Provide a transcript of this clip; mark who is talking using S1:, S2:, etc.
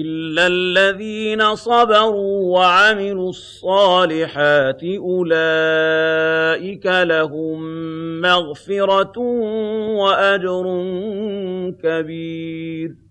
S1: إِلَّا الَّذِينَ صَبَرُوا وَعَمِلُوا الصَّالِحَاتِ أُولَٰئِكَ لَهُم مَّغْفِرَةٌ وَأَجْرٌ كَبِيرٌ